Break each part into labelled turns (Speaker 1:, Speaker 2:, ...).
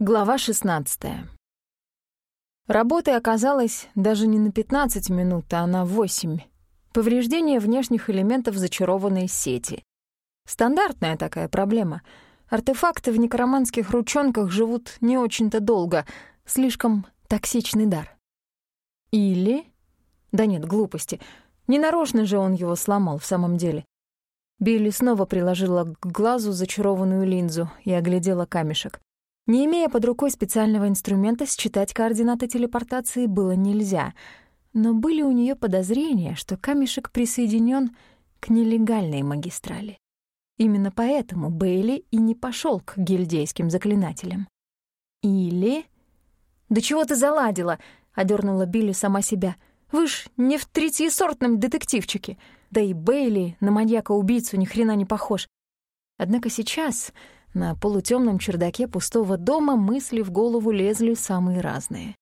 Speaker 1: Глава 16. Работы оказалось даже не на 15 минут, а на 8. Повреждение внешних элементов зачарованной сети. Стандартная такая проблема. Артефакты в некроманских ручонках живут не очень-то долго, слишком токсичный дар. Или... Да нет, глупости. Ненарочно же он его сломал в самом деле. Билли снова приложила к глазу зачарованную линзу и оглядела камешек. Не имея под рукой специального инструмента, считать координаты телепортации было нельзя, но были у нее подозрения, что камешек присоединен к нелегальной магистрали. Именно поэтому Бейли и не пошел к гильдейским заклинателям. Или... «Да чего ты заладила?» — одернула Билли сама себя. «Вы ж не в третьесортном детективчике. Да и Бейли на маньяка-убийцу ни хрена не похож. Однако сейчас на полутемном чердаке пустого дома мысли в голову лезли самые разные.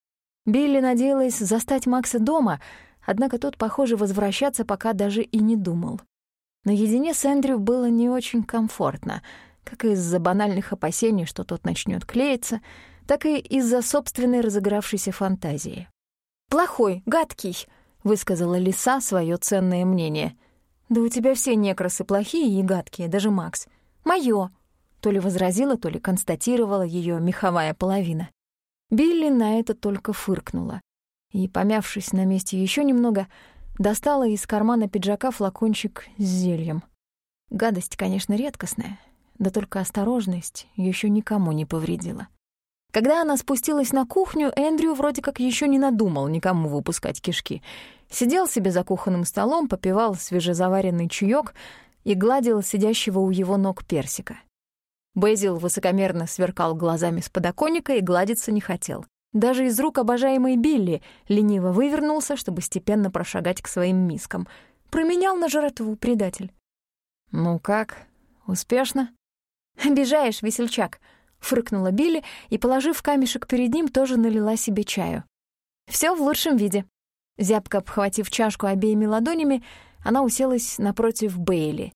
Speaker 1: Билли надеялась застать Макса дома, однако тот, похоже, возвращаться пока даже и не думал. Наедине с Эндрю было не очень комфортно, как из-за банальных опасений, что тот начнет клеиться, так и из-за собственной разыгравшейся фантазии. «Плохой, гадкий», — высказала Лиса свое ценное мнение. «Да у тебя все некрасы плохие и гадкие, даже Макс. Моё», то ли возразила, то ли констатировала ее меховая половина. Билли на это только фыркнула и, помявшись на месте еще немного, достала из кармана пиджака флакончик с зельем. Гадость, конечно, редкостная, да только осторожность еще никому не повредила. Когда она спустилась на кухню, Эндрю вроде как еще не надумал никому выпускать кишки. Сидел себе за кухонным столом, попивал свежезаваренный чаек и гладил сидящего у его ног персика. Бэзил высокомерно сверкал глазами с подоконника и гладиться не хотел. Даже из рук обожаемой Билли лениво вывернулся, чтобы степенно прошагать к своим мискам. Променял на жратву предатель. «Ну как, успешно?» «Обижаешь, весельчак», — фыркнула Билли и, положив камешек перед ним, тоже налила себе чаю. Все в лучшем виде». Зябко обхватив чашку обеими ладонями, она уселась напротив Бейли.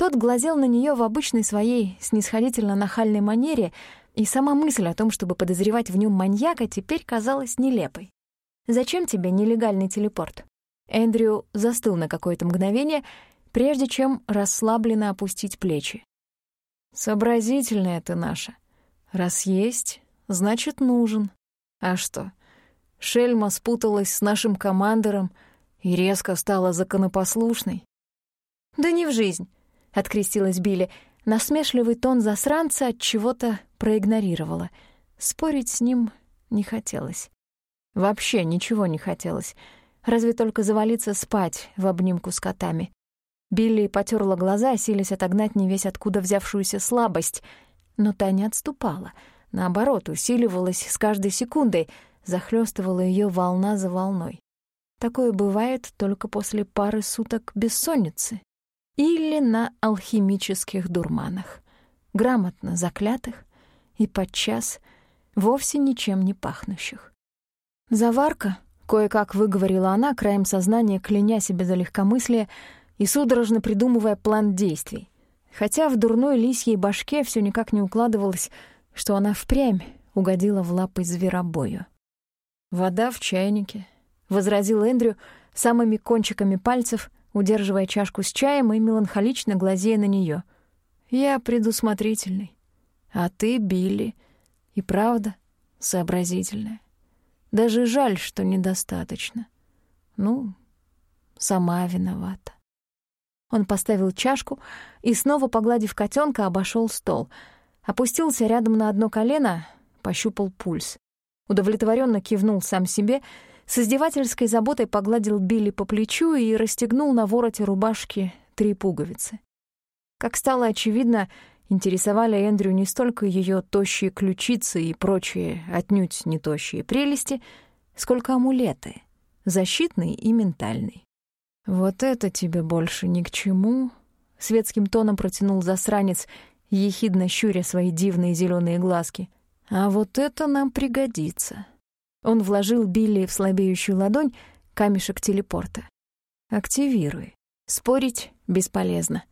Speaker 1: Тот глазел на нее в обычной своей снисходительно-нахальной манере, и сама мысль о том, чтобы подозревать в нем маньяка, теперь казалась нелепой. «Зачем тебе нелегальный телепорт?» Эндрю застыл на какое-то мгновение, прежде чем расслабленно опустить плечи.
Speaker 2: «Сообразительная ты наша. Раз есть, значит, нужен. А что, Шельма спуталась с нашим командором и резко стала законопослушной?»
Speaker 1: «Да не в жизнь. — открестилась Билли. Насмешливый тон засранца от чего-то проигнорировала. Спорить с ним не хотелось. Вообще ничего не хотелось. Разве только завалиться спать в обнимку с котами. Билли потерла глаза, силясь отогнать не весь откуда взявшуюся слабость. Но та не отступала. Наоборот, усиливалась с каждой секундой, захлестывала ее волна за волной. Такое бывает только после пары суток бессонницы или на алхимических дурманах, грамотно заклятых и подчас вовсе ничем не пахнущих. «Заварка», — кое-как выговорила она, краем сознания кляня себе за легкомыслие и судорожно придумывая план действий, хотя в дурной лисьей башке все никак не укладывалось, что она впрямь угодила в лапы зверобою.
Speaker 2: «Вода в чайнике», —
Speaker 1: возразил Эндрю самыми кончиками пальцев — удерживая чашку с чаем и меланхолично глазея на нее.
Speaker 2: «Я предусмотрительный, а ты, Билли, и правда сообразительная. Даже жаль, что недостаточно. Ну, сама виновата».
Speaker 1: Он поставил чашку и, снова погладив котенка, обошел стол. Опустился рядом на одно колено, пощупал пульс. Удовлетворенно кивнул сам себе — с издевательской заботой погладил Билли по плечу и расстегнул на вороте рубашки три пуговицы. Как стало очевидно, интересовали Эндрю не столько ее тощие ключицы и прочие отнюдь не тощие прелести, сколько амулеты, защитный и ментальный.
Speaker 2: «Вот это тебе больше ни к чему», — светским тоном протянул засранец, ехидно щуря свои дивные зеленые глазки. «А вот это нам пригодится».
Speaker 1: Он вложил Билли в слабеющую ладонь камешек телепорта. «Активируй. Спорить бесполезно.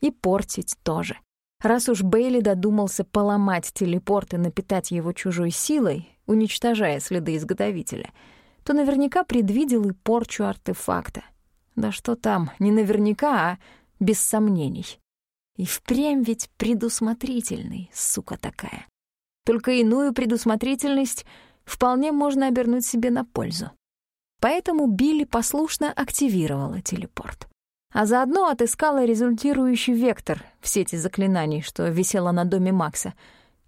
Speaker 1: И портить тоже. Раз уж Бейли додумался поломать телепорт и напитать его чужой силой, уничтожая следы изготовителя, то наверняка предвидел и порчу артефакта. Да что там, не наверняка, а без сомнений. И впрямь ведь предусмотрительный, сука такая. Только иную предусмотрительность вполне можно обернуть себе на пользу. Поэтому Билли послушно активировала телепорт а заодно отыскала результирующий вектор в сети заклинаний, что висела на доме Макса,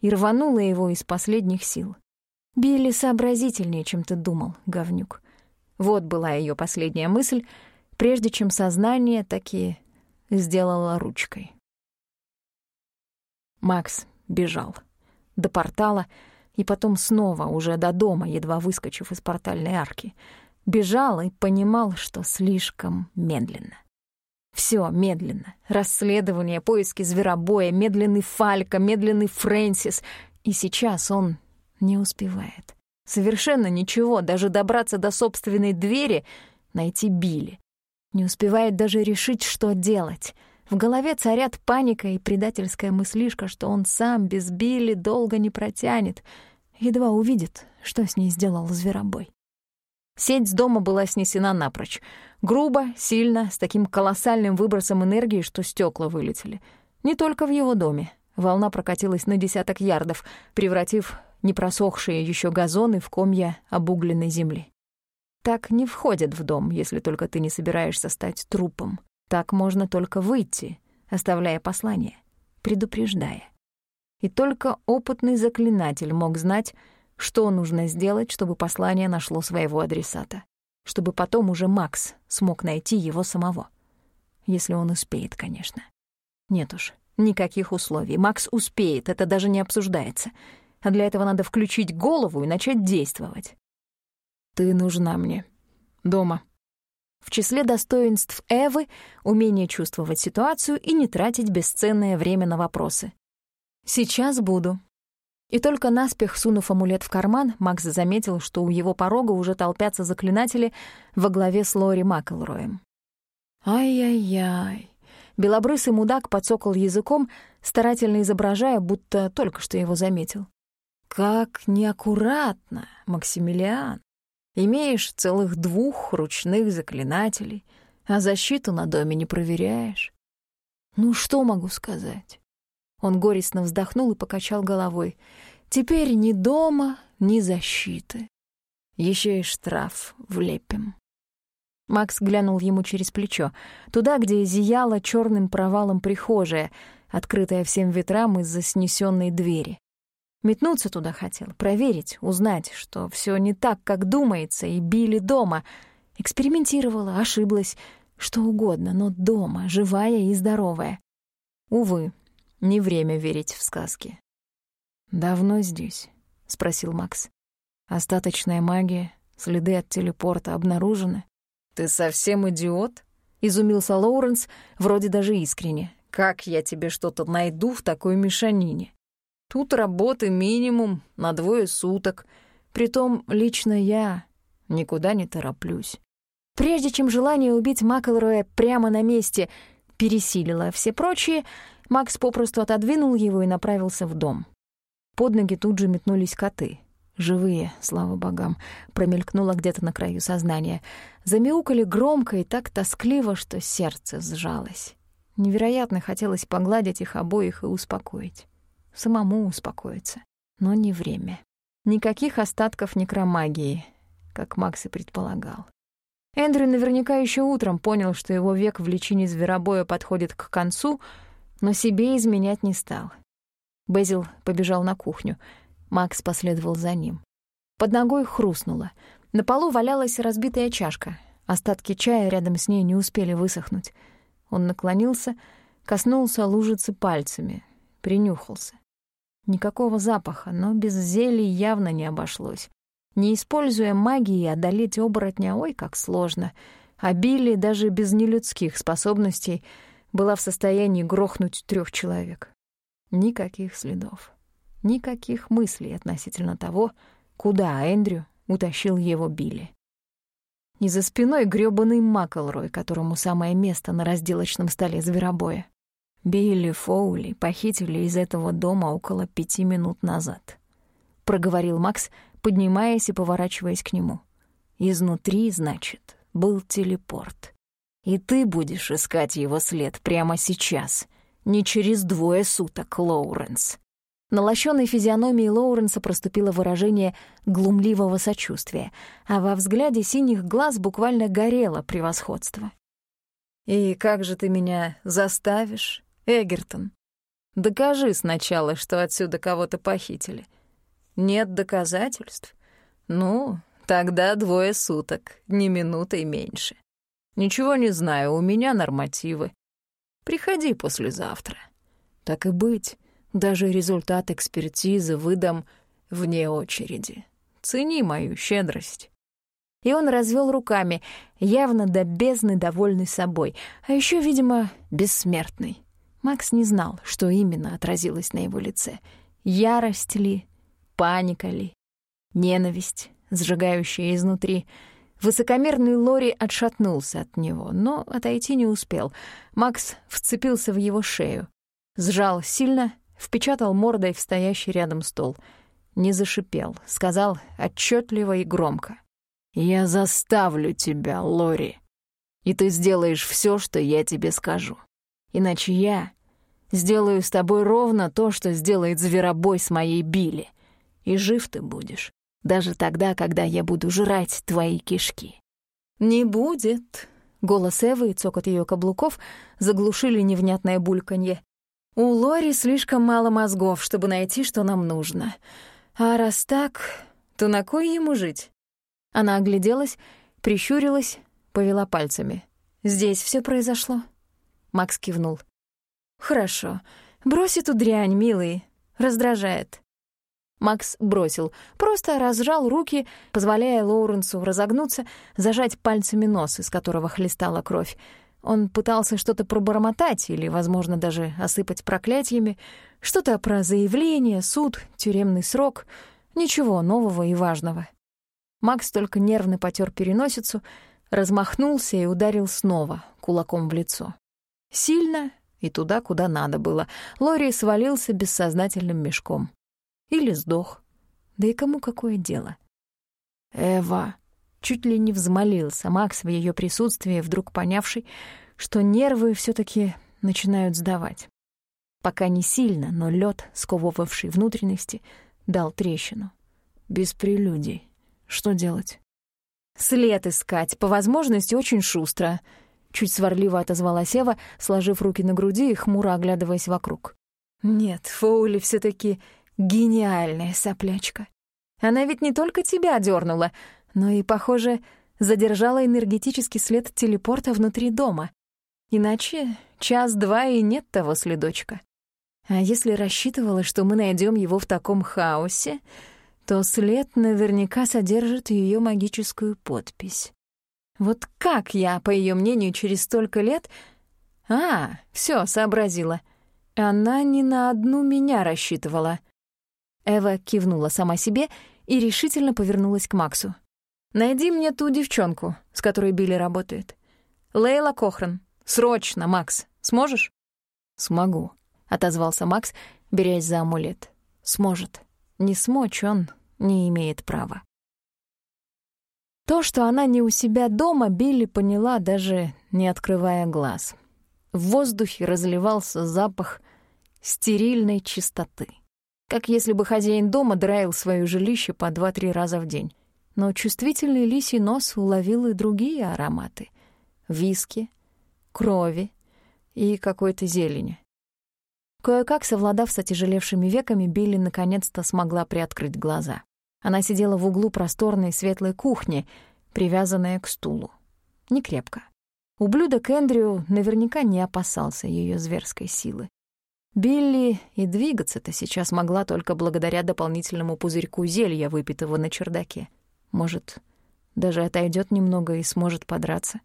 Speaker 1: и рванула его из последних сил. Билли сообразительнее, чем ты думал, говнюк. Вот была ее последняя мысль, прежде чем сознание таки сделало ручкой. Макс бежал до портала и потом снова, уже до дома, едва выскочив из портальной арки. Бежал и понимал, что слишком медленно. Все медленно. Расследование, поиски зверобоя, медленный Фалька, медленный Фрэнсис. И сейчас он не успевает. Совершенно ничего, даже добраться до собственной двери, найти Билли. Не успевает даже решить, что делать. В голове царят паника и предательская мыслишка, что он сам без Билли долго не протянет. Едва увидит, что с ней сделал зверобой. Сеть с дома была снесена напрочь. Грубо, сильно, с таким колоссальным выбросом энергии, что стекла вылетели. Не только в его доме. Волна прокатилась на десяток ярдов, превратив непросохшие еще газоны в комья обугленной земли. Так не входят в дом, если только ты не собираешься стать трупом. Так можно только выйти, оставляя послание, предупреждая. И только опытный заклинатель мог знать, что нужно сделать, чтобы послание нашло своего адресата? Чтобы потом уже Макс смог найти его самого. Если он успеет, конечно. Нет уж, никаких условий. Макс успеет, это даже не обсуждается. А для этого надо включить голову и начать действовать. Ты нужна мне. Дома. В числе достоинств Эвы — умение чувствовать ситуацию и не тратить бесценное время на вопросы. «Сейчас буду», и только наспех сунув амулет в карман, Макс заметил, что у его порога уже толпятся заклинатели во главе с Лори Макэлроем. «Ай-яй-яй!» Белобрысый мудак подсокал языком, старательно изображая, будто только что его заметил. «Как неаккуратно, Максимилиан! Имеешь целых двух ручных заклинателей, а защиту на доме не проверяешь. Ну, что могу сказать? Он горестно вздохнул и покачал головой. «Теперь ни дома, ни защиты. Еще и штраф влепим». Макс глянул ему через плечо, туда, где зияла черным провалом прихожая, открытая всем ветрам из-за снесенной двери. Метнуться туда хотел, проверить, узнать, что все не так, как думается, и били дома. Экспериментировала, ошиблась, что угодно, но дома, живая и здоровая. Увы, не время верить в сказки. «Давно здесь?» — спросил Макс. «Остаточная магия, следы от телепорта обнаружены?» «Ты совсем идиот?» — изумился Лоуренс, вроде даже искренне. «Как я тебе что-то найду в такой мешанине? Тут работы минимум на двое суток. Притом лично я никуда не тороплюсь». Прежде чем желание убить Макэлроя прямо на месте пересилило все прочие, Макс попросту отодвинул его и направился в дом. Под ноги тут же метнулись коты. Живые, слава богам, промелькнуло где-то на краю сознания. Замяукали громко и так тоскливо, что сердце сжалось. Невероятно хотелось погладить их обоих и успокоить. Самому успокоиться. Но не время. Никаких остатков некромагии, как Макс и предполагал. Эндрю наверняка еще утром понял, что его век в личине зверобоя подходит к концу — но себе изменять не стал. Безил побежал на кухню. Макс последовал за ним. Под ногой хрустнуло. На полу валялась разбитая чашка. Остатки чая рядом с ней не успели высохнуть. Он наклонился, коснулся лужицы пальцами, принюхался. Никакого запаха, но без зелий явно не обошлось. Не используя магии, одолеть оборотня, ой, как сложно. Билли даже без нелюдских способностей — была в состоянии грохнуть трех человек. Никаких следов, никаких мыслей относительно того, куда Эндрю утащил его Билли. И за спиной грёбаный Маклрой, которому самое место на разделочном столе зверобоя.
Speaker 2: Билли Фоули похитили из этого дома около пяти минут назад. Проговорил Макс, поднимаясь и поворачиваясь к нему. Изнутри, значит, был телепорт. И ты будешь искать его след прямо сейчас, не через двое суток, Лоуренс. На лощёной физиономии Лоуренса проступило выражение глумливого сочувствия, а во взгляде синих глаз буквально горело превосходство.
Speaker 1: «И как же ты меня заставишь, Эгертон? Докажи сначала, что отсюда кого-то похитили. Нет доказательств? Ну, тогда двое суток, ни минутой меньше. Ничего не знаю, у меня нормативы. Приходи послезавтра. Так и быть, даже результат экспертизы выдам вне очереди. Цени мою щедрость.
Speaker 2: И он развел руками, явно до бездны довольный собой, а еще, видимо, бессмертный. Макс не знал, что именно отразилось на его лице. Ярость ли, паника ли, ненависть, сжигающая изнутри. Высокомерный Лори отшатнулся от него, но отойти не успел. Макс вцепился в его шею, сжал сильно, впечатал мордой в стоящий рядом стол. Не зашипел, сказал отчетливо и громко. «Я заставлю тебя, Лори, и ты сделаешь все, что я тебе скажу. Иначе я сделаю с тобой ровно то, что сделает зверобой с моей Билли. И жив ты будешь, даже тогда, когда я буду жрать твои кишки».
Speaker 1: «Не будет», — голос Эвы и цокот ее каблуков заглушили невнятное бульканье. «У Лори слишком мало мозгов, чтобы найти, что нам нужно. А раз так, то на кой ему жить?» Она огляделась, прищурилась, повела пальцами. «Здесь все произошло?» Макс кивнул. «Хорошо. Брось эту дрянь, милый. Раздражает». Макс бросил, просто разжал руки, позволяя Лоуренсу разогнуться, зажать пальцами нос, из которого хлестала кровь. Он пытался что-то пробормотать или, возможно, даже осыпать проклятиями, что-то про заявление, суд, тюремный срок. Ничего нового и важного. Макс только нервно потер переносицу, размахнулся и ударил снова кулаком в лицо. Сильно и туда, куда надо было. Лори свалился бессознательным мешком. Или сдох. Да и кому какое дело? «Эва!» Чуть ли не взмолился Макс в ее присутствии, вдруг понявший, что нервы все таки начинают сдавать. Пока не сильно, но лед, сковывавший внутренности, дал трещину. Без прелюдий. Что делать? «След искать, по возможности очень шустро», — чуть сварливо отозвалась Ева, сложив руки на груди и хмуро оглядываясь вокруг. «Нет, Фоули все таки гениальная соплячка. Она ведь не только тебя дернула, но и, похоже, задержала энергетический след телепорта внутри дома. Иначе час-два и нет того следочка. А если рассчитывала, что мы найдем его в таком хаосе, то след наверняка содержит ее магическую подпись. Вот как я, по ее мнению, через столько лет... А, все, сообразила. Она не на одну меня рассчитывала. Эва кивнула сама себе и решительно повернулась к Максу. Найди мне ту девчонку, с которой Билли работает. Лейла Кохран. Срочно, Макс. Сможешь?
Speaker 2: Смогу, отозвался Макс, берясь за амулет. Сможет. Не смочь он не имеет права. То, что она не у себя дома, Билли поняла, даже не открывая глаз. В воздухе разливался запах стерильной чистоты. Как если бы хозяин дома драил свое жилище по два-три раза в день но чувствительный лисий нос уловил и другие ароматы — виски, крови и какой-то зелени. Кое-как, совладав с отяжелевшими веками, Билли наконец-то смогла приоткрыть глаза. Она сидела в углу просторной светлой кухни, привязанная к стулу. Не крепко. Ублюдок Эндрю наверняка не опасался ее зверской силы. Билли и двигаться-то сейчас могла только благодаря дополнительному пузырьку зелья, выпитого на чердаке. Может, даже отойдет немного и сможет подраться.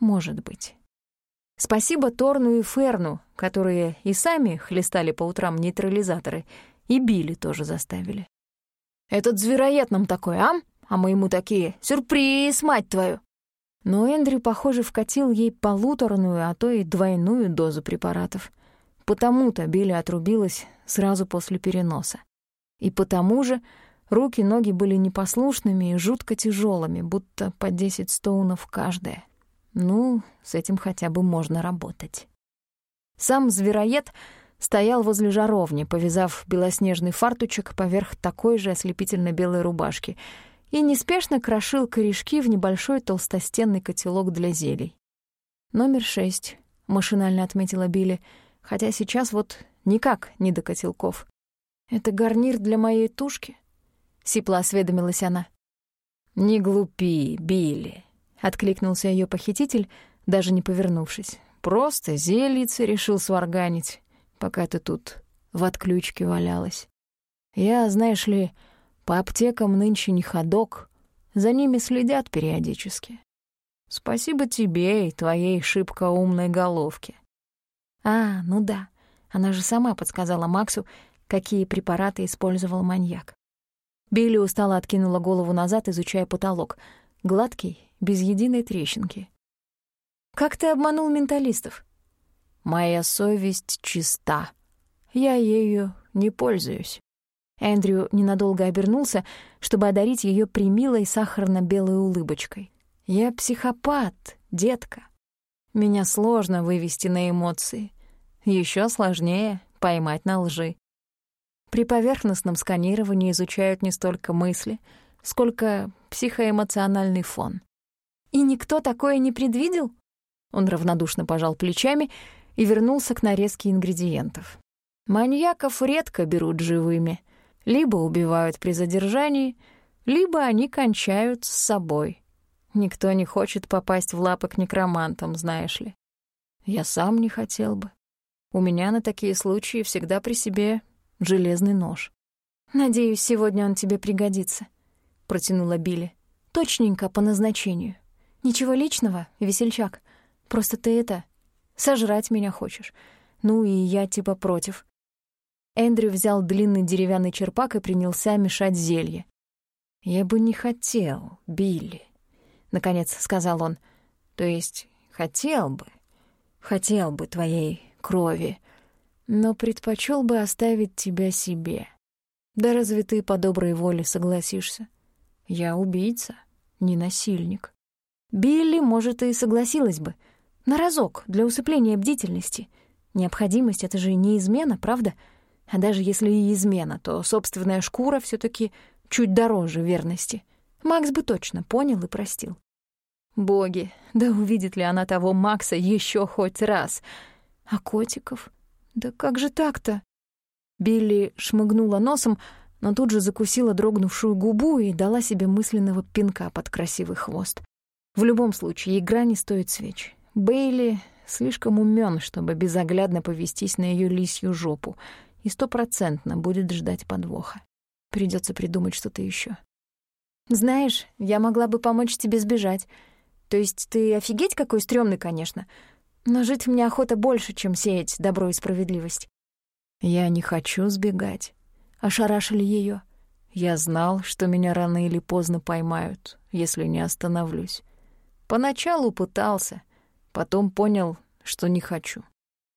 Speaker 2: Может быть. Спасибо Торну и Ферну, которые и сами хлестали по утрам нейтрализаторы, и Билли тоже заставили. «Этот звероед нам такой, а? А мы ему такие, сюрприз, мать твою!»
Speaker 1: Но Эндрю, похоже, вкатил ей полуторную, а то и двойную дозу препаратов. Потому-то Билли отрубилась сразу после переноса. И потому же руки-ноги были непослушными и жутко тяжелыми, будто по 10 стоунов каждая. Ну, с этим хотя бы можно работать. Сам звероед стоял возле жаровни, повязав белоснежный фартучек поверх такой же ослепительно-белой рубашки — и неспешно крошил корешки в небольшой толстостенный котелок для зелий. «Номер шесть», — машинально отметила Билли, хотя сейчас вот никак не до котелков. «Это гарнир для моей тушки?» — сипло осведомилась она. «Не глупи, Билли», — откликнулся ее похититель, даже не повернувшись. «Просто зельице решил сварганить, пока ты тут в отключке валялась. Я, знаешь ли, по аптекам нынче не ходок, за ними следят периодически. Спасибо тебе и твоей шибко умной головке. А, ну да, она же сама подсказала Максу, какие препараты использовал маньяк. Билли устало откинула голову назад, изучая потолок. Гладкий, без единой трещинки. «Как ты обманул менталистов?» «Моя совесть чиста. Я ею не пользуюсь». Эндрю ненадолго обернулся, чтобы одарить ее примилой сахарно-белой улыбочкой. «Я психопат, детка. Меня сложно вывести на эмоции. Еще сложнее поймать на лжи. При поверхностном сканировании изучают не столько мысли, сколько психоэмоциональный фон. «И никто такое не предвидел?» Он равнодушно пожал плечами и вернулся к нарезке ингредиентов. «Маньяков редко берут живыми», либо убивают при задержании, либо они кончают с собой. Никто не хочет попасть в лапы к некромантам, знаешь ли. Я сам не хотел бы. У меня на такие случаи всегда при себе железный нож. «Надеюсь, сегодня он тебе пригодится», — протянула Билли. «Точненько, по назначению. Ничего личного, весельчак. Просто ты это... Сожрать меня хочешь. Ну и я типа против. Эндрю взял длинный деревянный черпак и принялся мешать зелье. «Я бы не хотел, Билли», — наконец сказал он. «То есть хотел бы, хотел бы твоей крови, но предпочел бы оставить тебя себе. Да разве ты по доброй воле согласишься? Я убийца, не насильник». Билли, может, и согласилась бы. На разок, для усыпления бдительности. Необходимость — это же не измена, правда?» А даже если и измена, то собственная шкура все таки чуть дороже верности. Макс бы точно понял и простил. Боги, да увидит ли она того Макса еще хоть раз? А котиков? Да как же так-то? Билли шмыгнула носом, но тут же закусила дрогнувшую губу и дала себе мысленного пинка под красивый хвост. В любом случае, игра не стоит свеч. Бейли слишком умен, чтобы безоглядно повестись на ее лисью жопу — и стопроцентно будет ждать подвоха. Придется придумать что-то еще. «Знаешь, я могла бы помочь тебе сбежать. То есть ты офигеть какой стрёмный, конечно, но жить мне охота больше, чем сеять добро и справедливость». «Я не хочу сбегать», — ошарашили ее. «Я знал, что меня рано или поздно поймают, если не остановлюсь. Поначалу пытался, потом понял, что не хочу.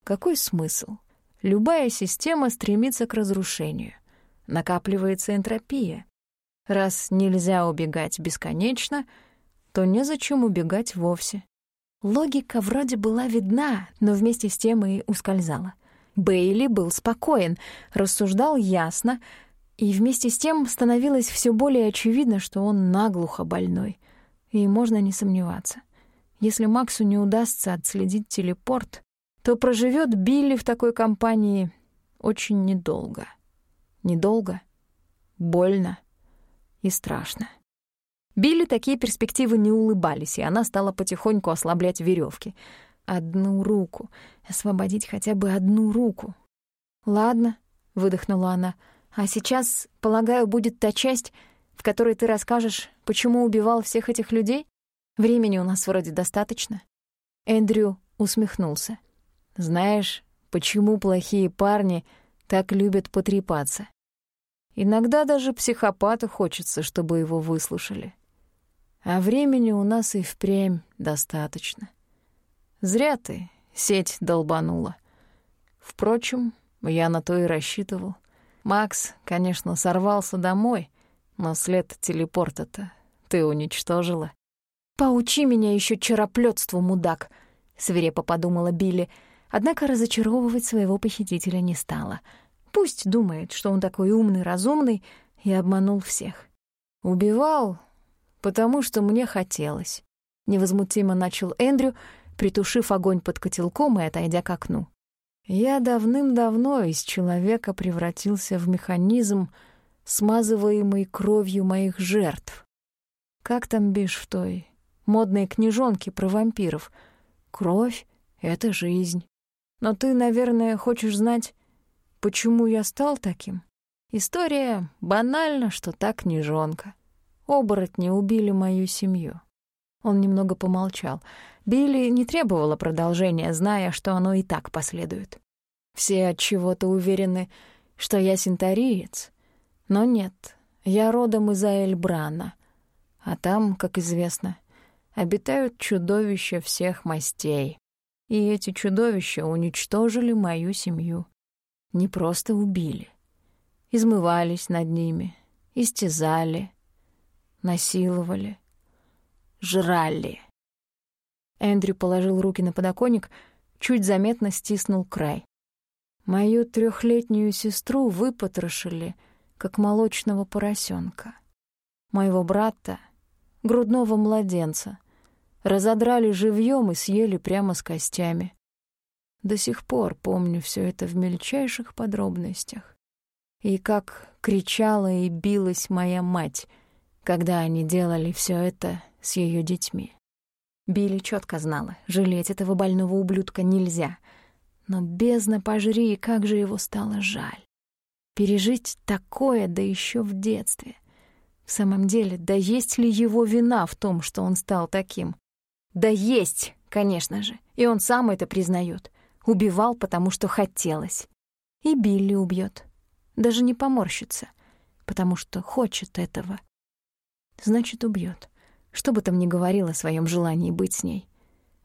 Speaker 1: Какой смысл?» Любая система стремится к разрушению. Накапливается энтропия. Раз нельзя убегать бесконечно, то незачем убегать вовсе. Логика вроде была видна, но вместе с тем и ускользала. Бейли был спокоен, рассуждал ясно, и вместе с тем становилось все более очевидно, что он наглухо больной. И можно не сомневаться. Если Максу не удастся отследить телепорт, то проживет Билли в такой компании очень недолго. Недолго, больно и страшно. Билли такие перспективы не улыбались, и она стала потихоньку ослаблять веревки. Одну руку, освободить хотя бы одну руку. «Ладно», — выдохнула она, — «а сейчас, полагаю, будет та часть, в которой ты расскажешь, почему убивал всех этих людей? Времени у нас вроде достаточно». Эндрю усмехнулся. Знаешь, почему плохие парни так любят потрепаться? Иногда даже психопату хочется, чтобы его выслушали.
Speaker 2: А времени у нас и впрямь достаточно. Зря ты сеть долбанула. Впрочем, я на то и рассчитывал. Макс, конечно, сорвался домой, но след телепорта-то ты уничтожила.
Speaker 1: «Поучи меня еще чероплётству, мудак!» — свирепо подумала Билли, однако разочаровывать своего похитителя не стала. Пусть думает, что он такой умный, разумный и обманул всех.
Speaker 2: «Убивал, потому что мне хотелось», — невозмутимо начал Эндрю, притушив огонь под котелком и отойдя к окну. «Я давным-давно из человека превратился в механизм, смазываемый кровью моих жертв. Как там бишь в той модные книжонки про вампиров. Кровь — это жизнь. Но ты, наверное, хочешь знать, почему я стал таким? История банальна, что та книжонка. Оборотни убили мою семью. Он немного помолчал. Билли не требовала продолжения, зная, что оно и так последует. Все от чего-то уверены, что я синтариец. Но нет, я родом из Аэльбрана. А там, как известно, обитают чудовища всех мастей. И эти чудовища уничтожили мою семью. Не просто убили. Измывались над ними, истязали, насиловали, жрали. Эндрю положил руки на подоконник, чуть заметно стиснул край. Мою трехлетнюю сестру выпотрошили, как молочного поросенка. Моего брата, грудного младенца, разодрали живьем и съели прямо с костями. До сих пор помню все это в мельчайших подробностях. И как кричала и билась моя мать, когда они делали все это с ее детьми. Билли четко знала, жалеть этого больного ублюдка нельзя. Но бездна пожри, как же его стало жаль. Пережить такое, да еще в детстве. В самом деле, да есть ли его вина в том, что он стал таким? Да есть, конечно же, и он сам это признает. Убивал, потому что хотелось. И Билли убьет. Даже не поморщится, потому что хочет этого. Значит, убьет. Что бы там ни говорил о своем желании быть с ней.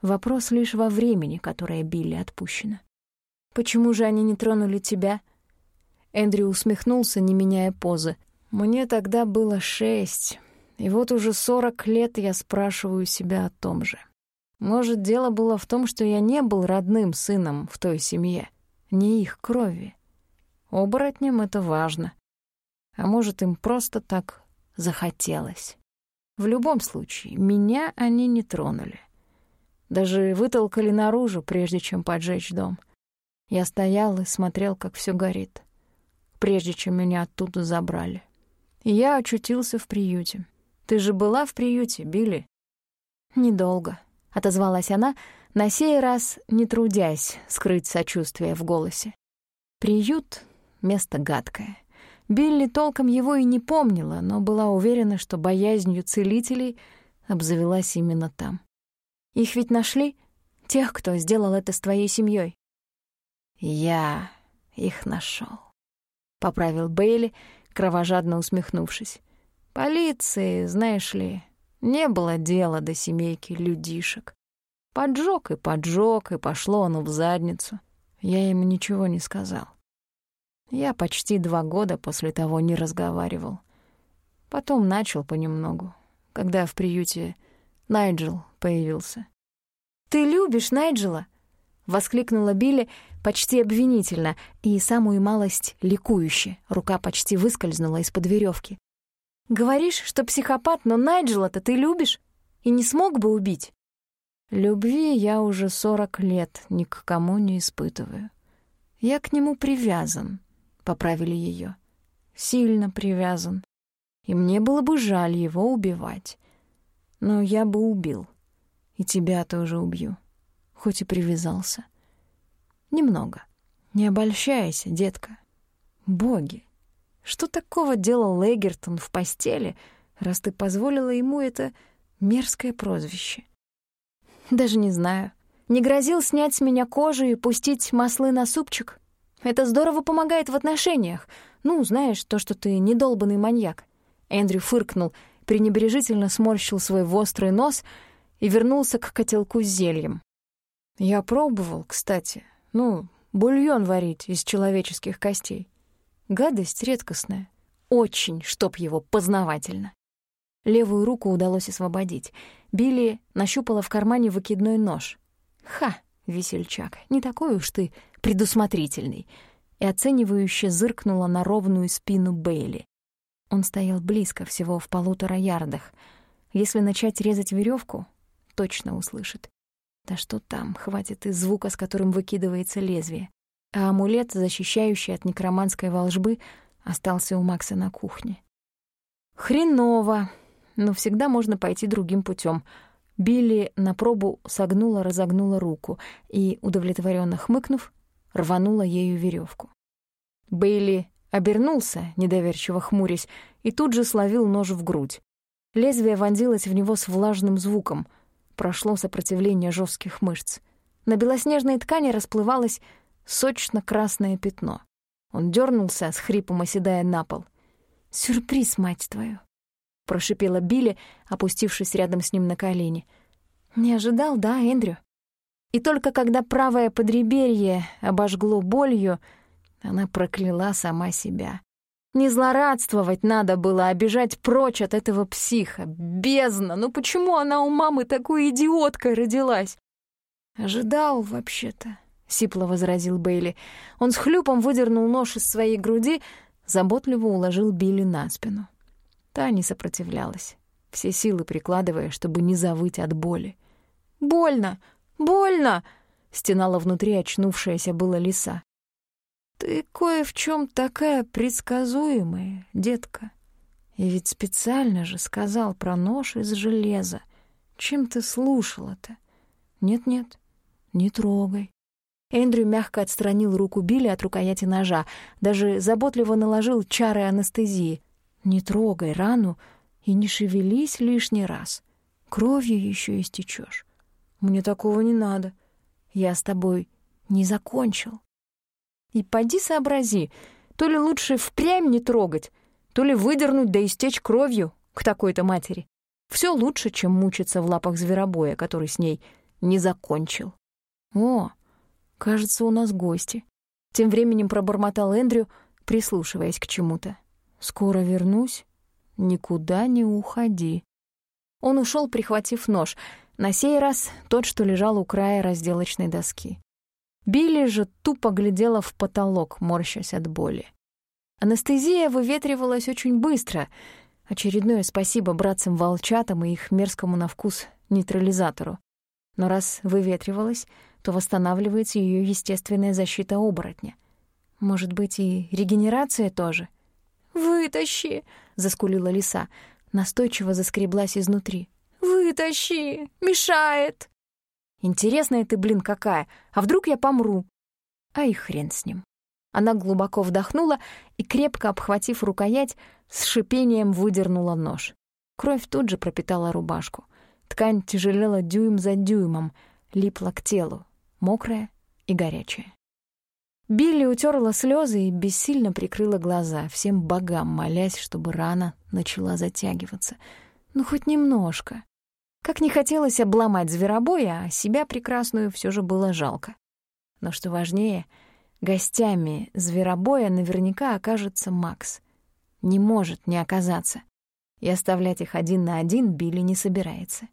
Speaker 2: Вопрос лишь во времени, которое Билли отпущено. «Почему же они не тронули тебя?» Эндрю усмехнулся, не меняя позы. «Мне тогда было шесть. И вот уже сорок лет я спрашиваю себя о том же. Может, дело было в том, что я не был родным сыном в той семье, не их крови. Оборотням это важно. А может, им просто так захотелось. В любом случае, меня они не тронули. Даже вытолкали наружу, прежде чем поджечь дом. Я стоял и смотрел, как все горит, прежде чем меня оттуда забрали. И я очутился в приюте. Ты же была в приюте, Билли?» «Недолго», — отозвалась она, на сей раз не трудясь скрыть сочувствие в голосе. «Приют — место гадкое. Билли толком его и не помнила, но была уверена, что боязнью целителей обзавелась именно там. Их ведь нашли? Тех, кто сделал это с твоей семьей. «Я их нашел, поправил Бейли, кровожадно усмехнувшись. Полиции, знаешь ли, не было дела до семейки людишек. Поджог и поджог, и пошло оно в задницу. Я ему ничего не сказал. Я почти два года после того не разговаривал. Потом начал понемногу, когда в приюте Найджел появился. «Ты любишь Найджела?» — воскликнула Билли почти обвинительно и самую малость ликующе. Рука почти выскользнула из-под веревки. Говоришь, что психопат, но Найджела-то ты любишь и не смог бы убить. Любви я уже сорок лет ни к кому не испытываю. Я к нему привязан, — поправили ее. Сильно привязан. И мне было бы жаль его убивать. Но я бы убил. И тебя тоже убью. Хоть и привязался. Немного. Не обольщайся, детка. Боги, что такого делал Легертон в постели, раз ты позволила ему это мерзкое прозвище? Даже не знаю. Не грозил снять с меня кожу и пустить маслы на супчик? Это здорово помогает в отношениях. Ну, знаешь, то, что ты недолбанный маньяк. Эндрю фыркнул,
Speaker 1: пренебрежительно сморщил свой острый нос и вернулся к котелку с зельем. Я пробовал, кстати, ну, бульон варить из человеческих костей. Гадость редкостная. Очень, чтоб его познавательно. Левую руку удалось освободить. Билли нащупала в кармане выкидной нож. «Ха, весельчак, не такой уж ты предусмотрительный!» И оценивающе зыркнула на ровную спину Бейли. Он стоял близко, всего в полутора ярдах. Если начать резать веревку, точно услышит. Да что там, хватит и звука, с которым выкидывается лезвие. А амулет, защищающий от некроманской волжбы, остался у Макса на кухне. Хреново, но всегда можно пойти другим путем. Билли на пробу согнула-разогнула руку и, удовлетворенно хмыкнув, рванула ею веревку. Бейли обернулся, недоверчиво хмурясь, и тут же словил нож в грудь. Лезвие вонзилось в него с влажным звуком. Прошло сопротивление жестких мышц. На белоснежной ткани расплывалось сочно-красное пятно. Он дернулся, с хрипом оседая на пол. «Сюрприз, мать твою!» — прошипела Билли, опустившись рядом с ним на колени. «Не ожидал, да, Эндрю?» И только когда правое подреберье обожгло болью, она прокляла сама себя. Не злорадствовать надо было, а бежать прочь от этого психа. Бездна! Ну почему она у мамы такой идиоткой родилась? «Ожидал, вообще-то», — сипло возразил Бейли. Он с хлюпом выдернул нож из своей груди, заботливо уложил Билли на спину. Та не сопротивлялась, все силы прикладывая, чтобы не завыть от боли. «Больно! Больно!» — стенала внутри очнувшаяся была лиса. «Ты кое в чем такая предсказуемая, детка. И ведь специально же сказал про нож из железа. Чем ты слушала-то? Нет-нет, не трогай». Эндрю мягко отстранил руку Билли от рукояти ножа, даже заботливо наложил чары анестезии — не трогай рану и не шевелись лишний раз. Кровью еще истечешь. Мне такого не надо. Я с тобой не закончил. И поди сообрази, то ли лучше впрямь не трогать, то ли выдернуть да истечь кровью к такой-то матери. Все лучше, чем мучиться в лапах зверобоя, который с ней не закончил. О, кажется, у нас гости. Тем временем пробормотал Эндрю, прислушиваясь к чему-то. Скоро вернусь. Никуда не уходи. Он ушел, прихватив нож. На сей раз тот, что лежал у края разделочной доски. Билли же тупо глядела в потолок, морщась от боли. Анестезия выветривалась очень быстро. Очередное спасибо братцам-волчатам и их мерзкому на вкус нейтрализатору. Но раз выветривалась, то восстанавливается ее естественная защита оборотня. Может быть, и регенерация тоже — «Вытащи!» — заскулила лиса. Настойчиво заскреблась изнутри. «Вытащи! Мешает!» «Интересная ты, блин, какая! А вдруг я помру?» А и хрен с ним. Она глубоко вдохнула и, крепко обхватив рукоять, с шипением выдернула нож. Кровь тут же пропитала рубашку. Ткань тяжелела дюйм за дюймом, липла к телу, мокрая и горячая. Билли утерла слезы и бессильно прикрыла глаза, всем богам молясь, чтобы рана начала затягиваться. Ну, хоть немножко. Как не хотелось обломать зверобоя, а себя прекрасную все же было жалко. Но что важнее, гостями зверобоя наверняка окажется Макс. Не может не оказаться. И оставлять их один на один Билли не собирается.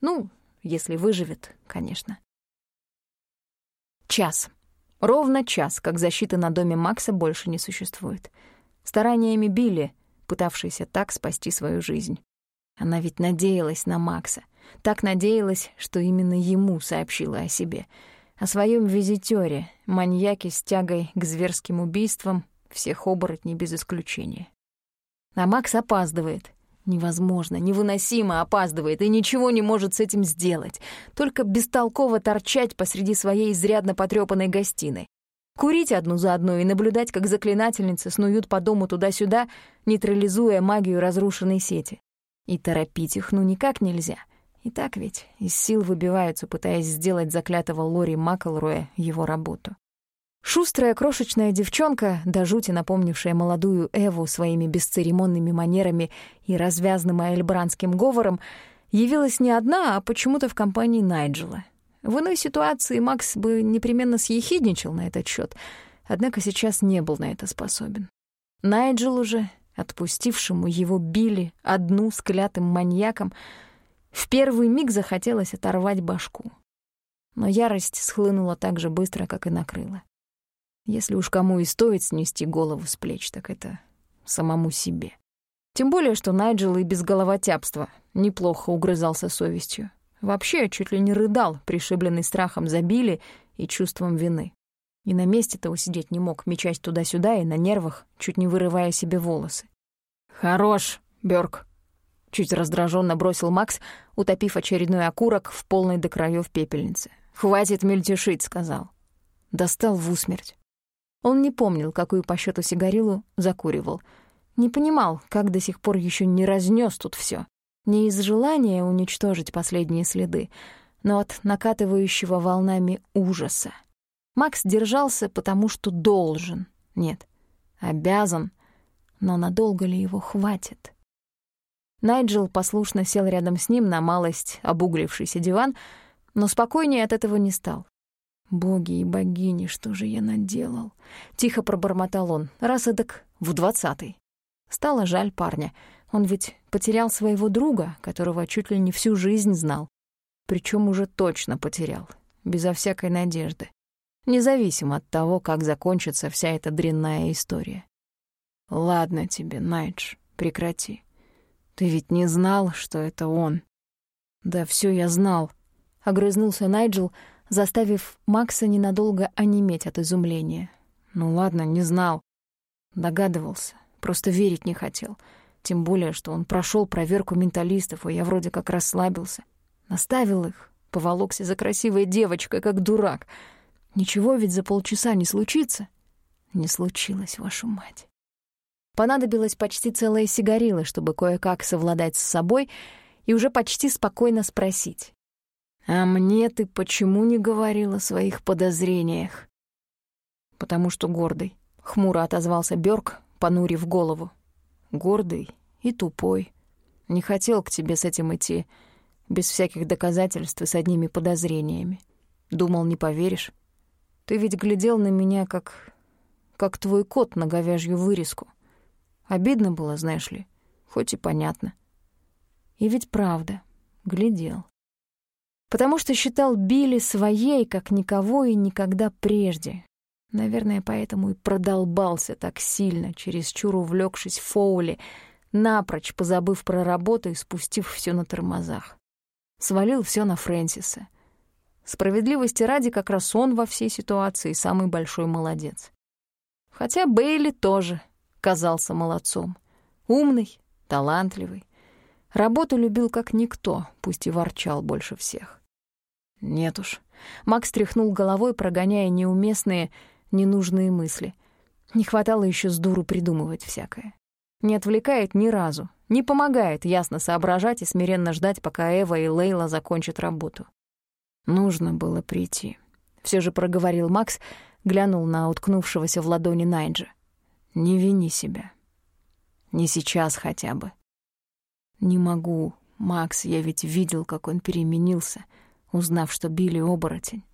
Speaker 1: Ну, если выживет, конечно. Час. Ровно час, как защиты на доме Макса больше не существует. Стараниями Билли, пытавшейся так спасти свою жизнь. Она ведь надеялась на Макса. Так надеялась, что именно ему сообщила о себе. О своем визитёре, маньяке с тягой к зверским убийствам, всех оборотней без исключения. А Макс опаздывает. Невозможно, невыносимо опаздывает и ничего не может с этим сделать. Только бестолково торчать посреди своей изрядно потрёпанной гостиной. Курить одну за одной и наблюдать, как заклинательницы снуют по дому туда-сюда, нейтрализуя магию разрушенной сети. И торопить их ну никак нельзя. И так ведь из сил выбиваются, пытаясь сделать заклятого Лори Маклроя его работу. Шустрая крошечная девчонка, до жути напомнившая молодую Эву своими бесцеремонными манерами и развязным айльбранским говором, явилась не одна, а почему-то в компании Найджела. В иной ситуации Макс бы непременно съехидничал на этот счет, однако сейчас не был на это способен. Найджел уже, отпустившему его били одну с клятым маньяком, в первый миг захотелось оторвать башку. Но ярость схлынула так же быстро, как и накрыла. Если уж кому и стоит снести голову с плеч, так это самому себе. Тем более, что Найджел и без головотяпства неплохо угрызался совестью. Вообще, чуть ли не рыдал, пришибленный страхом забили и чувством вины. И на месте-то усидеть не мог, мечась туда-сюда и на нервах, чуть не вырывая себе волосы. «Хорош, Бёрк!» — чуть раздраженно бросил Макс, утопив очередной окурок в полной до краёв пепельнице. «Хватит мельтешить», — сказал. Достал в усмерть. Он не помнил, какую по счету сигарилу закуривал. Не понимал, как до сих пор еще не разнес тут все. Не из желания уничтожить последние следы, но от накатывающего волнами ужаса. Макс держался, потому что должен. Нет, обязан. Но надолго ли его хватит? Найджел послушно сел рядом с ним на малость обуглившийся диван, но спокойнее от этого не стал. «Боги и богини, что же я наделал?» — тихо пробормотал он, раз эдак в двадцатый. Стало жаль парня. Он ведь потерял своего друга, которого чуть ли не всю жизнь знал. Причем уже точно потерял, безо всякой надежды. Независимо от того, как закончится вся эта дрянная история. «Ладно тебе, Найдж, прекрати. Ты ведь не знал, что это он?» «Да все я знал», — огрызнулся Найджел, — заставив Макса ненадолго онеметь от изумления. Ну ладно, не знал. Догадывался, просто верить не хотел. Тем более, что он прошел проверку менталистов, и я вроде как расслабился. Наставил их, поволокся за красивой девочкой, как дурак. Ничего ведь за полчаса не случится. Не случилось, вашу мать. Понадобилось почти целая сигарила, чтобы кое-как совладать с собой и уже почти спокойно спросить. «А мне ты почему не говорил о своих подозрениях?» «Потому что гордый», — хмуро отозвался Бёрк, понурив голову. «Гордый и тупой. Не хотел к тебе с этим идти, без всяких доказательств и с одними подозрениями. Думал, не поверишь. Ты ведь глядел на меня, как... как твой кот на говяжью вырезку. Обидно было, знаешь ли, хоть и понятно. И ведь правда, глядел потому что считал Билли своей, как никого и никогда прежде. Наверное, поэтому и продолбался так сильно, чересчур увлекшись Фоули, напрочь позабыв про работу и спустив все на тормозах. Свалил все на Фрэнсиса. Справедливости ради, как раз он во всей ситуации самый большой молодец. Хотя Бейли тоже казался молодцом. Умный, талантливый. Работу любил как никто, пусть и ворчал больше всех. Нет уж. Макс тряхнул головой, прогоняя неуместные, ненужные мысли. Не хватало еще с дуру придумывать всякое. Не отвлекает ни разу, не помогает ясно соображать и смиренно ждать, пока Эва и Лейла закончат работу. Нужно было прийти. Все же проговорил Макс, глянул на уткнувшегося в ладони Найджа. «Не вини себя. Не сейчас хотя бы». «Не могу, Макс, я ведь видел, как он переменился узнав, что Билли оборотень.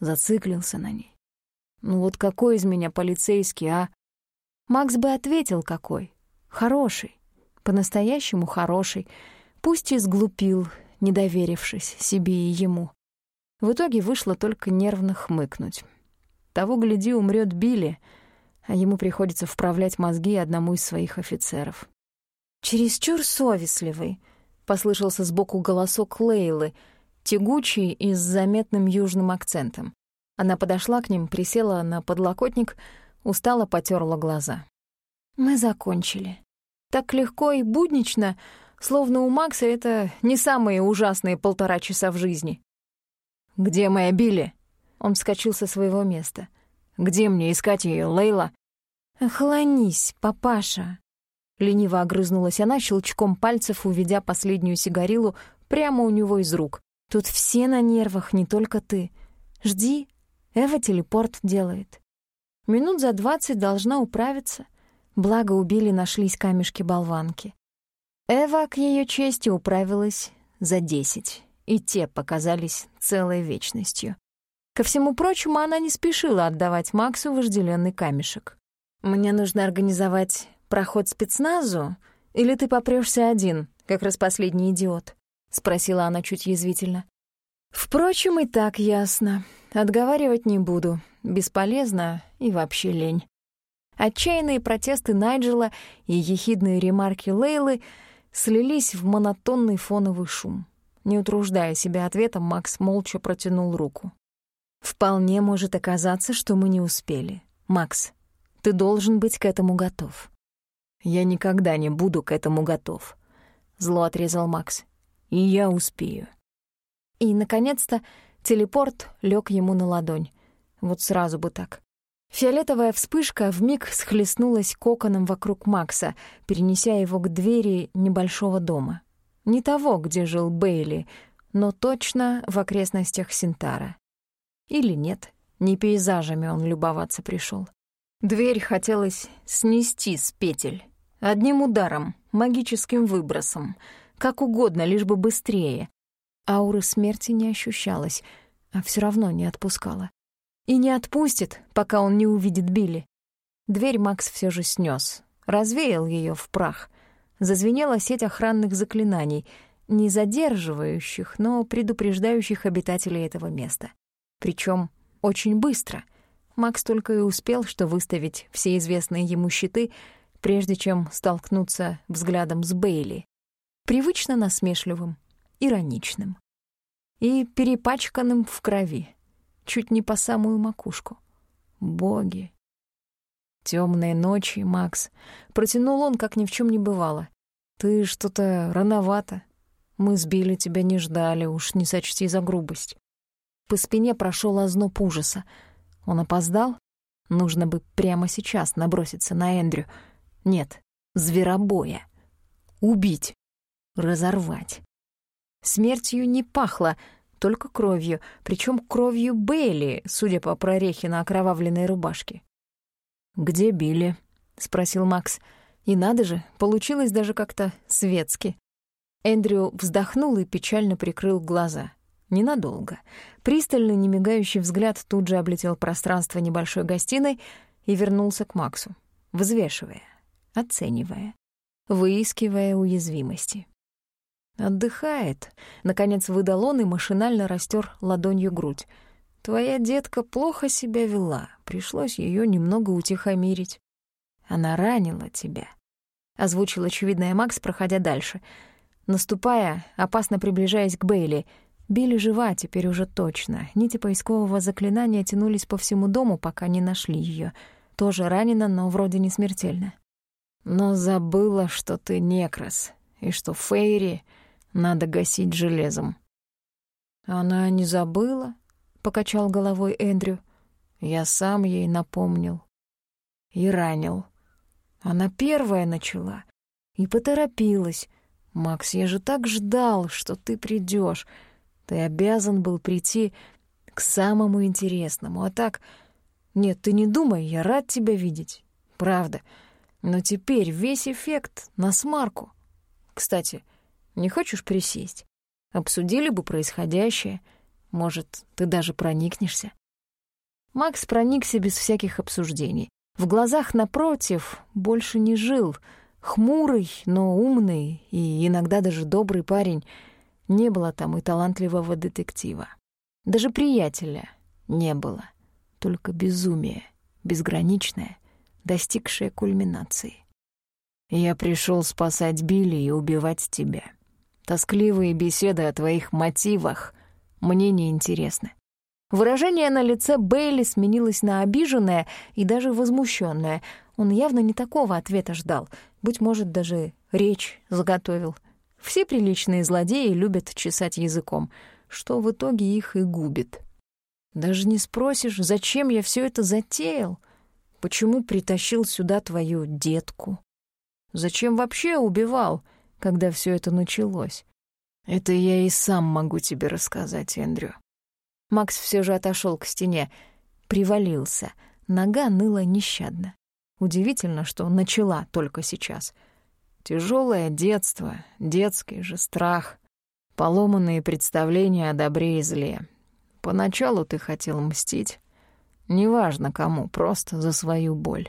Speaker 1: Зациклился на ней. Ну вот какой из меня полицейский, а? Макс бы ответил, какой. Хороший. По-настоящему хороший. Пусть и сглупил, не доверившись себе и ему. В итоге вышло только нервно хмыкнуть. Того, гляди, умрет Билли, а ему приходится вправлять мозги одному из своих офицеров. «Чересчур совестливый», — послышался сбоку голосок Лейлы — тягучий и с заметным южным акцентом. Она подошла к ним, присела на подлокотник, устало потерла глаза. «Мы закончили. Так легко и буднично, словно у Макса это не самые ужасные полтора часа в жизни». «Где моя Билли?» Он вскочил со своего места. «Где мне искать ее, Лейла?» «Охлонись, папаша!» Лениво огрызнулась она, щелчком пальцев уведя последнюю сигарилу прямо у него из рук. Тут все на нервах, не только ты. Жди, Эва телепорт делает. Минут за двадцать должна управиться. Благо у Билли нашлись камешки-болванки. Эва, к ее чести, управилась за десять, и те показались целой вечностью. Ко всему прочему, она не спешила отдавать Максу вожделенный камешек. «Мне нужно организовать проход спецназу, или ты попрешься один, как раз последний идиот?» — спросила она чуть язвительно. «Впрочем, и так ясно. Отговаривать не буду. Бесполезно и вообще лень». Отчаянные протесты Найджела и ехидные ремарки Лейлы слились в монотонный фоновый шум. Не утруждая себя ответом, Макс молча протянул руку. Вполне может оказаться, что мы не успели. Макс, ты должен быть к этому готов. Я никогда не буду к этому готов. Зло отрезал Макс. И я успею. И, наконец-то, телепорт лег ему на ладонь. Вот сразу бы так. Фиолетовая вспышка вмиг схлестнулась коконом вокруг Макса, перенеся его к двери небольшого дома. Не того, где жил Бейли, но точно в окрестностях Синтара. Или нет, не пейзажами он любоваться пришел. Дверь хотелось снести с петель. Одним ударом, магическим выбросом. Как угодно, лишь бы быстрее. Ауры смерти не ощущалось, а все равно не отпускала. И не отпустит, пока он не увидит Билли. Дверь Макс все же снес, развеял ее в прах. Зазвенела сеть охранных заклинаний, не задерживающих, но предупреждающих обитателей этого места. Причем очень быстро. Макс только и успел, что выставить все известные ему щиты, прежде чем столкнуться взглядом с Бейли. Привычно насмешливым, ироничным. И перепачканным в крови, чуть не по самую макушку. Боги. Темные ночи, Макс. Протянул он, как ни в чем не бывало. Ты что-то рановато. Мы сбили тебя не ждали, уж не сочти за грубость. По спине прошел озноб ужаса. Он опоздал? Нужно бы прямо сейчас наброситься на Эндрю. Нет, зверобоя. Убить. Разорвать. Смертью не пахло, только кровью, причем кровью Бейли, судя по прорехе на окровавленной рубашке. «Где Билли?» — спросил Макс. И надо же, получилось даже как-то светски. Эндрю вздохнул и печально прикрыл глаза. Ненадолго. Пристальный, немигающий взгляд тут же облетел пространство небольшой гостиной и вернулся к Максу, взвешивая, оценивая, выискивая уязвимости. «Отдыхает», — наконец выдал он и машинально растер ладонью грудь. «Твоя детка плохо себя вела, пришлось ее немного утихомирить. Она ранила тебя», — озвучил очевидная Макс, проходя дальше. Наступая, опасно приближаясь к Бейли — Билли жива теперь уже точно. Нити поискового заклинания тянулись по всему дому, пока не нашли ее. Тоже ранена, но вроде не смертельно. Но забыла, что ты некрас, и что Фейри надо гасить железом. Она не забыла, — покачал головой Эндрю. Я сам ей напомнил. И ранил. Она первая начала. И поторопилась. «Макс, я же так ждал, что ты придешь. Ты обязан был прийти к самому интересному. А так... Нет, ты не думай, я рад тебя видеть. Правда. Но теперь весь эффект на смарку. Кстати, не хочешь присесть? Обсудили бы происходящее. Может, ты даже проникнешься? Макс проникся без всяких обсуждений. В глазах напротив больше не жил. Хмурый, но умный и иногда даже добрый парень — не было там и талантливого детектива. Даже приятеля не было. Только безумие, безграничное, достигшее кульминации. Я пришел спасать Билли и убивать тебя. Тоскливые беседы о твоих мотивах мне не интересны. Выражение на лице Бейли сменилось на обиженное и даже возмущенное. Он явно не такого ответа ждал, быть может, даже речь заготовил — все приличные злодеи любят чесать языком, что в итоге их и губит. Даже не спросишь, зачем я все это затеял? Почему притащил сюда твою детку? Зачем вообще убивал, когда все это началось? Это я и сам могу тебе рассказать, Эндрю. Макс все же отошел к стене, привалился, нога ныла нещадно. Удивительно, что начала только сейчас. Тяжелое детство, детский же страх, поломанные представления о добре и зле. Поначалу ты хотел мстить. Неважно кому, просто за свою боль.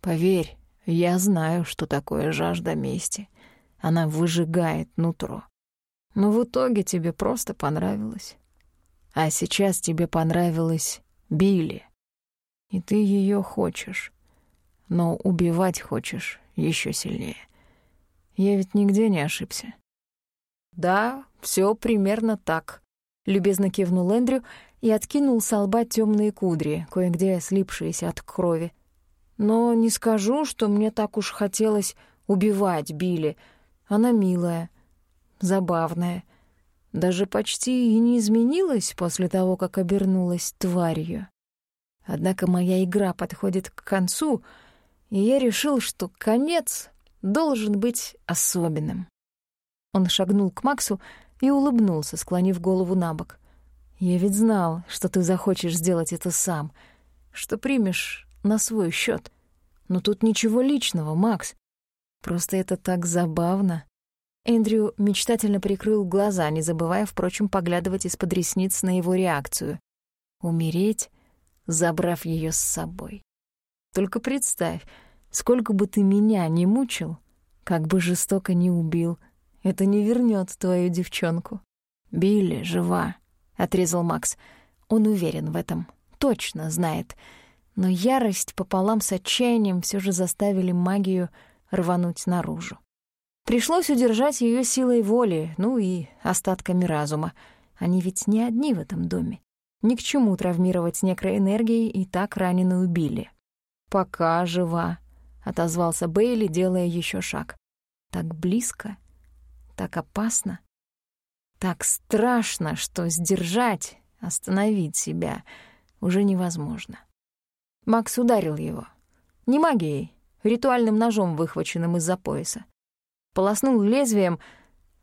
Speaker 1: Поверь, я знаю, что такое жажда мести. Она выжигает нутро. Но в итоге тебе просто понравилось. А сейчас тебе понравилась Билли. И ты ее хочешь. Но убивать хочешь еще сильнее. Я ведь нигде не ошибся. Да, все примерно так. Любезно кивнул Эндрю и откинул с лба темные кудри, кое-где слипшиеся от крови. Но не скажу, что мне так уж хотелось убивать Билли. Она милая, забавная. Даже почти и не изменилась после того, как обернулась тварью. Однако моя игра подходит к концу, и я решил, что конец должен быть особенным. Он шагнул к Максу и улыбнулся, склонив голову на бок. «Я ведь знал, что ты захочешь сделать это сам, что примешь на свой счет. Но тут ничего личного, Макс. Просто это так забавно». Эндрю мечтательно прикрыл глаза, не забывая, впрочем, поглядывать из-под ресниц на его реакцию. Умереть забрав ее с собой. Только представь, сколько бы ты меня не мучил, как бы жестоко не убил, это не вернет твою девчонку. Билли жива, отрезал Макс. Он уверен в этом, точно знает. Но ярость пополам с отчаянием все же заставили магию рвануть наружу. Пришлось удержать ее силой воли, ну и остатками разума. Они ведь не одни в этом доме. Ни к чему травмировать некроэнергией и так раненую Билли. «Пока жива», — отозвался Бейли, делая еще шаг. «Так близко, так опасно, так страшно, что сдержать, остановить себя уже невозможно». Макс ударил его. Не магией, ритуальным ножом, выхваченным из-за пояса. Полоснул лезвием,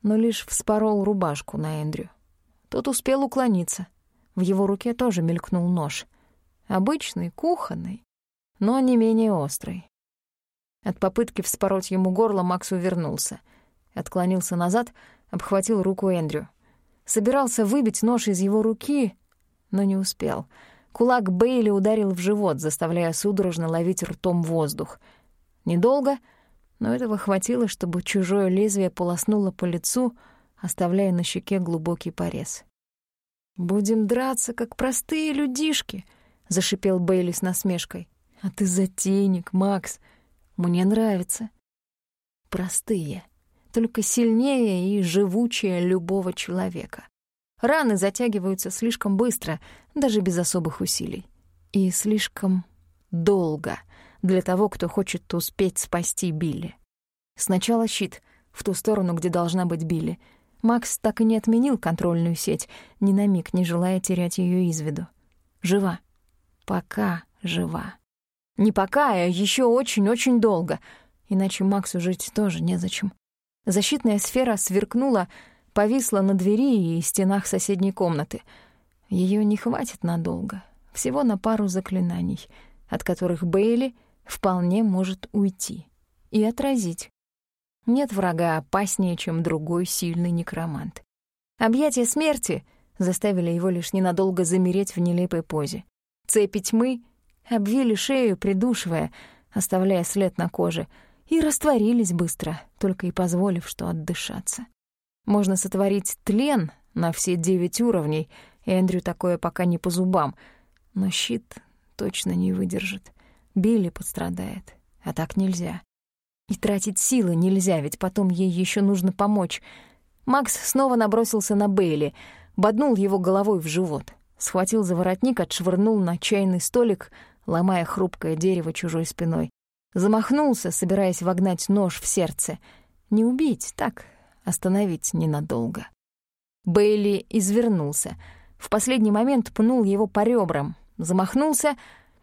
Speaker 1: но лишь вспорол рубашку на Эндрю. Тот успел уклониться. В его руке тоже мелькнул нож. Обычный, кухонный, но не менее острый. От попытки вспороть ему горло Макс увернулся. Отклонился назад, обхватил руку Эндрю. Собирался выбить нож из его руки, но не успел. Кулак Бейли ударил в живот, заставляя судорожно ловить ртом воздух. Недолго, но этого хватило, чтобы чужое лезвие полоснуло по лицу, оставляя на щеке глубокий порез. «Будем драться, как простые людишки», — зашипел Бейли с насмешкой. «А ты затейник, Макс. Мне нравится». «Простые, только сильнее и живучее любого человека. Раны затягиваются слишком быстро, даже без особых усилий. И слишком долго для того, кто хочет успеть спасти Билли. Сначала щит в ту сторону, где должна быть Билли — Макс так и не отменил контрольную сеть, ни на миг не желая терять ее из виду. Жива. Пока жива. Не пока, а еще очень-очень долго. Иначе Максу жить тоже незачем. Защитная сфера сверкнула, повисла на двери и стенах соседней комнаты. Ее не хватит надолго. Всего на пару заклинаний, от которых Бейли вполне может уйти и отразить. Нет врага опаснее, чем другой сильный некромант. Объятия смерти заставили его лишь ненадолго замереть в нелепой позе. Цепи тьмы обвили шею, придушивая, оставляя след на коже, и растворились быстро, только и позволив что отдышаться. Можно сотворить тлен на все девять уровней, Эндрю такое пока не по зубам, но щит точно не выдержит. Билли пострадает, а так нельзя. И тратить силы нельзя, ведь потом ей еще нужно помочь. Макс снова набросился на Бейли, боднул его головой в живот, схватил за воротник, отшвырнул на чайный столик, ломая хрупкое дерево чужой спиной. Замахнулся, собираясь вогнать нож в сердце. Не убить, так, остановить ненадолго. Бейли извернулся. В последний момент пнул его по ребрам, замахнулся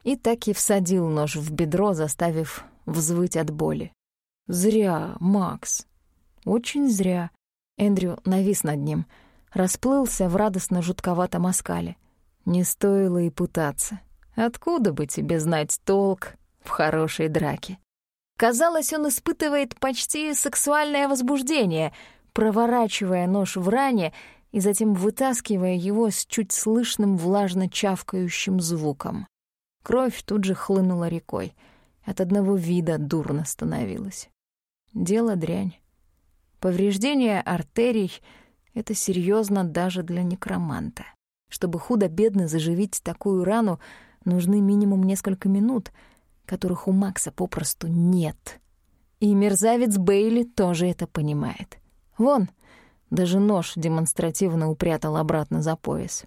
Speaker 1: и так и всадил нож в бедро, заставив взвыть от боли. Зря, Макс. Очень зря. Эндрю навис над ним, расплылся в радостно-жутковатом оскале. Не стоило и пытаться.
Speaker 2: Откуда бы тебе знать толк в хорошей драке? Казалось, он испытывает почти сексуальное возбуждение, проворачивая нож в ране и затем вытаскивая его с чуть слышным влажно чавкающим звуком. Кровь тут же хлынула рекой. От одного вида дурно становилось. Дело дрянь. Повреждение артерий — это серьезно даже для некроманта. Чтобы худо-бедно заживить такую рану, нужны минимум несколько минут, которых у Макса попросту нет. И мерзавец Бейли тоже это понимает. Вон, даже нож демонстративно упрятал обратно за пояс.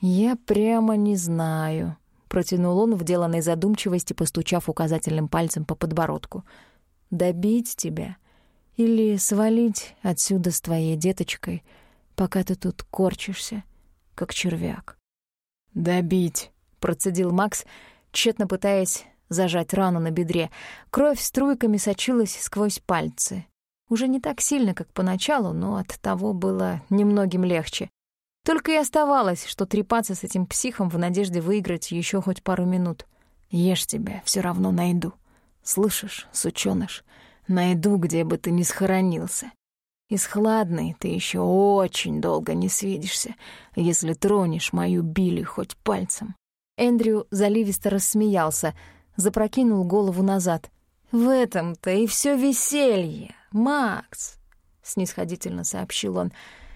Speaker 2: «Я прямо не знаю», — протянул он в деланной задумчивости, постучав указательным пальцем по подбородку. «Добить тебя или свалить отсюда с твоей деточкой, пока ты тут корчишься, как червяк?» «Добить», — процедил Макс, тщетно пытаясь зажать рану на бедре. Кровь струйками сочилась сквозь пальцы. Уже не так сильно, как поначалу, но от того было немногим легче. Только и оставалось, что трепаться с этим психом в надежде выиграть еще хоть пару минут. «Ешь тебя, все равно найду. Слышишь, сучёныш, найду, где бы ты ни схоронился. Из хладной ты еще очень долго не свидишься, если тронешь мою Билли хоть пальцем». Эндрю заливисто рассмеялся, запрокинул голову назад. «В этом-то и все веселье, Макс», — снисходительно сообщил он.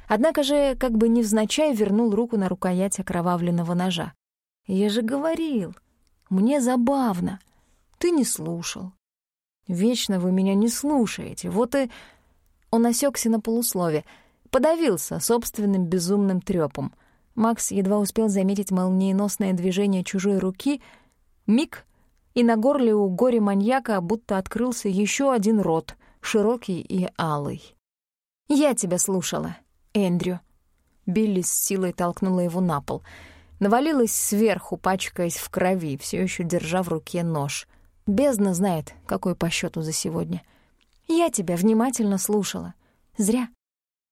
Speaker 2: Однако же, как бы невзначай, вернул руку на рукоять окровавленного ножа. «Я же говорил, мне забавно. Ты не слушал. Вечно вы меня не слушаете, вот и...» Он осекся на полуслове, подавился собственным безумным трёпом. Макс едва успел заметить молниеносное движение чужой руки. Миг, и на горле у горе-маньяка будто открылся еще один рот, широкий и алый. «Я тебя слушала, Эндрю». Билли с силой толкнула его на пол. Навалилась сверху, пачкаясь в крови, все еще держа в руке нож. Бездна знает, какой по счету за сегодня. «Я тебя внимательно слушала. Зря.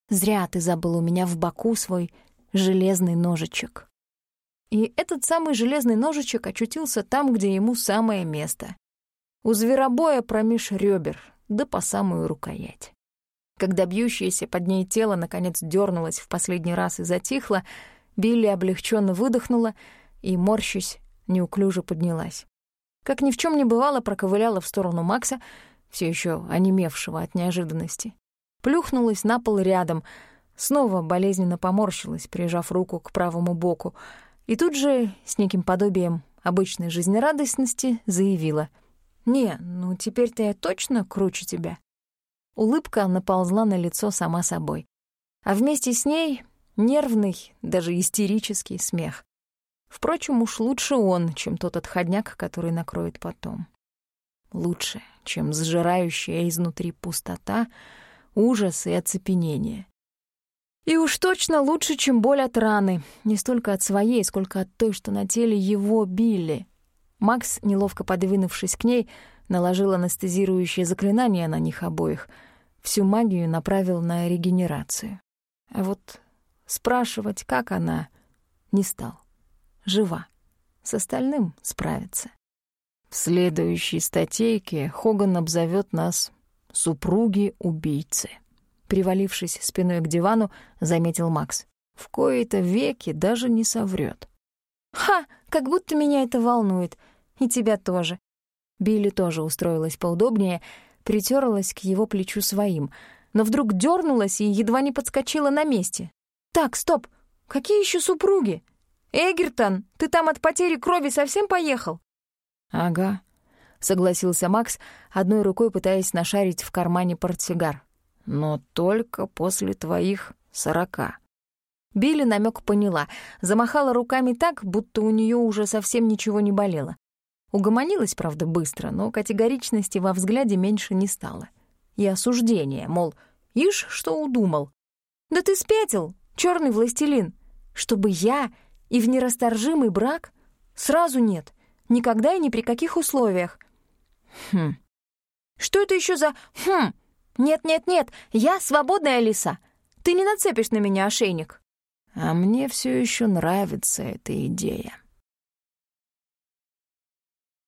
Speaker 2: Зря ты забыл у меня в боку свой железный ножичек». И этот самый железный ножичек очутился там, где ему самое место. У зверобоя промеж ребер, да по самую рукоять. Когда бьющееся под ней тело наконец дернулось в последний раз и затихло, Билли облегченно выдохнула и, морщась, неуклюже поднялась. Как ни в чем не бывало, проковыляла в сторону Макса, все еще онемевшего от неожиданности. Плюхнулась на пол рядом, снова болезненно поморщилась, прижав руку к правому боку — и тут же, с неким подобием обычной жизнерадостности, заявила. «Не, ну теперь-то я точно круче тебя». Улыбка наползла на лицо сама собой. А вместе с ней нервный, даже истерический смех. Впрочем, уж лучше он, чем тот отходняк, который накроет потом. Лучше, чем сжирающая изнутри пустота, ужас и оцепенение. И уж точно лучше, чем боль от раны, не столько от своей, сколько от той, что на теле его били. Макс, неловко подвинувшись к ней, наложил анестезирующее заклинание на них обоих, всю магию направил на регенерацию. А вот спрашивать, как она, не стал. Жива. С остальным справится. В следующей статейке Хоган обзовет нас «Супруги-убийцы» привалившись спиной к дивану, заметил Макс. В кои-то веки даже не соврет. «Ха! Как будто меня это волнует. И тебя тоже». Билли тоже устроилась поудобнее, притерлась к его плечу своим, но вдруг дернулась и едва не подскочила на месте. «Так, стоп! Какие еще супруги? Эгертон, ты там от потери крови совсем поехал?» «Ага», — согласился Макс, одной рукой пытаясь нашарить в кармане портсигар но только после твоих сорока».
Speaker 1: Билли намек поняла, замахала руками так, будто у нее уже совсем ничего не болело. Угомонилась, правда, быстро, но категоричности во взгляде меньше не стало. И осуждение, мол, ишь, что удумал. «Да ты спятил, черный властелин! Чтобы я и в нерасторжимый брак? Сразу нет, никогда и ни при каких условиях».
Speaker 2: «Хм».
Speaker 1: «Что это еще за «хм»?» «Нет-нет-нет, я свободная лиса. Ты не нацепишь на меня ошейник».
Speaker 2: А мне все еще нравится эта идея.